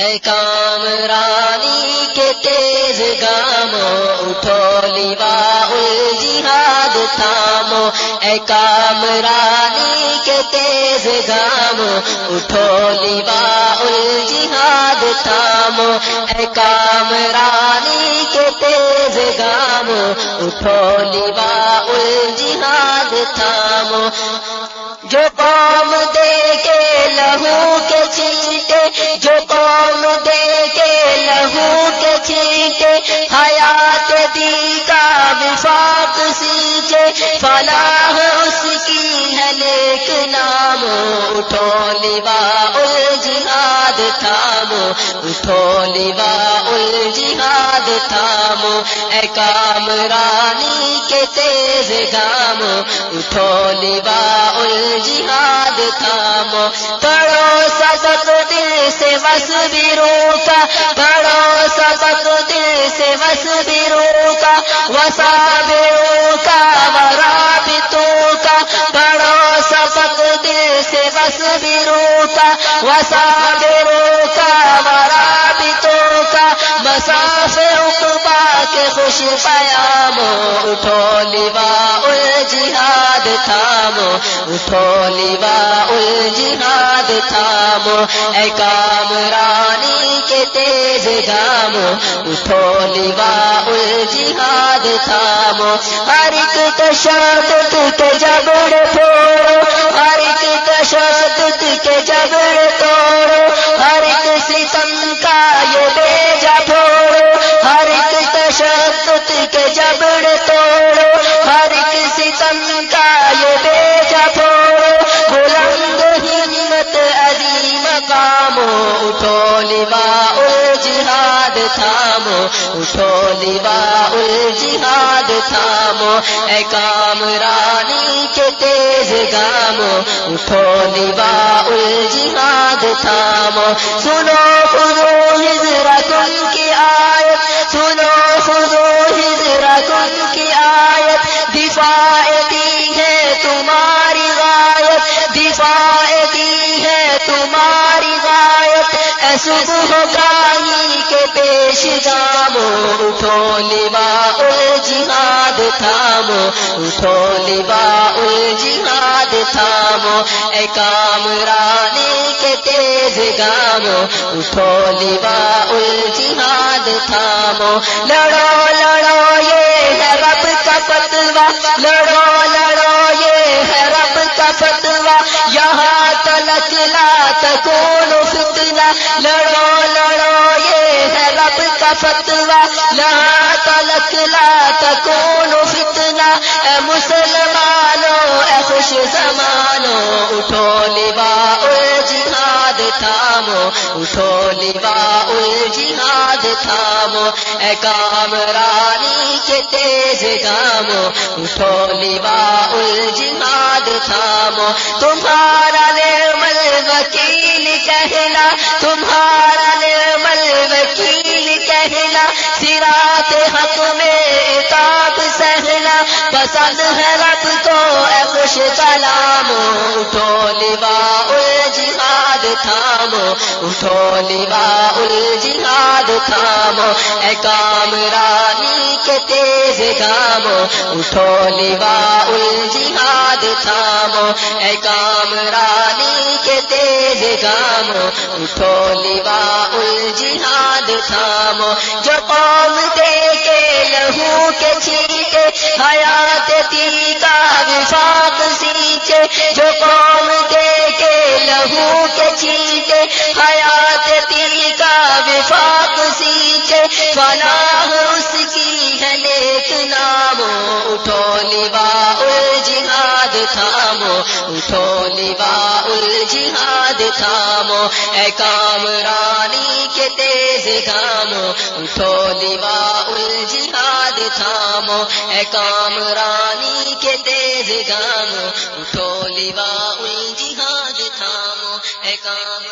اے کامرانی کے تیز گامو اٹھو لیوا الجہاد تھامو۔ اے کامرانی کے تیز گامو اٹھو لیوا الجہاد تھامو۔ اے کامرانی کے تیز گامو اٹھو لیوا الجہاد تھامو۔ جو قوم دے کے لہو کے چیٹے جو فلاح اس کی ہے لیک نام، اٹھو لیوا الجہاد تھامو اٹھو لیوا الجہاد تھامو اے کامرانی کے تیز گام، اٹھو لیوا الجہاد تھامو پڑھو سبق دل سے بس بھی روکا، پڑھو سبق دل سے بس بھی روکا۔ وسا بھی روکا کا پڑھو سبق دل سے بس بھی روکا وسا بھی روکا کا مساف کے خوش پیام اٹھو لیوا الجہاد تھامو، اٹھو لیوا الجہاد تھامو، اے کامرانی کے تیز گامو، اٹھو لیوا الجہاد تھامو۔ ہر ایک تشدد کے جبڑ اٹھو لیوا الجہاد تھامو، اے کامرانی کے تیز گامو۔ اٹھو لیوا الجہاد تھامو۔ سنو خودو ہجرا تم کی آیت، سنو خودو ہجرا تم کی آیت۔ دفاع دی ہے تمہاری غایت، دفاع دی ہے تمہاری غایت۔ اے صبح گاہی کے پیش جامو اٹھو لیوا الجہاد تھامو، اٹھو لیوا الجہاد تھامو، اے کامرانی کے تیز گامو، اٹھو لیوا الجہاد تھامو۔ لڑو لڑو، یہ ہے رب کا فتوا لڑو لڑو، یہ ہے رب کا فتوا یہاں تلک لا تکون فتوا یہاں تلک، لا تکون فتنہ۔ اے مسلمانوں اے خوش زمانو، اٹھو لیوا الجہاد تھامو۔ اٹھو لیوا الجہاد تھامو۔ اے کامرانی کے تیز گامو۔ اٹھو لیوا الجہاد تھامو۔ تمہارا نرمل وکیل کہنا، تمہارا پسند ہے رب کو اے خوش کلام اٹھو لیوا الجہاد تھامو، اٹھو لیوا الجہاد تھامو، اے کامرانی کے تیز گامو اٹھو لیوا الجہاد تھامو، اے کامرانی کے تیز گامو اٹھو لیوا الجہاد تھامو، جو قوم دے کے لہو کے چھیٹے حیات تی کا وفاق سیچے جو قوم دے کے لہو کے چھیٹے حیات تی کا وفاق سیچے فلاح اس کی اٹھو لیوا الجہاد تھامو، اے کامرانی کے تیز گامو اٹھو لیوا الجہاد تھامو، اے کامرانی کے تیز گامو اٹھو لیوا الجہاد تھامو، اے کام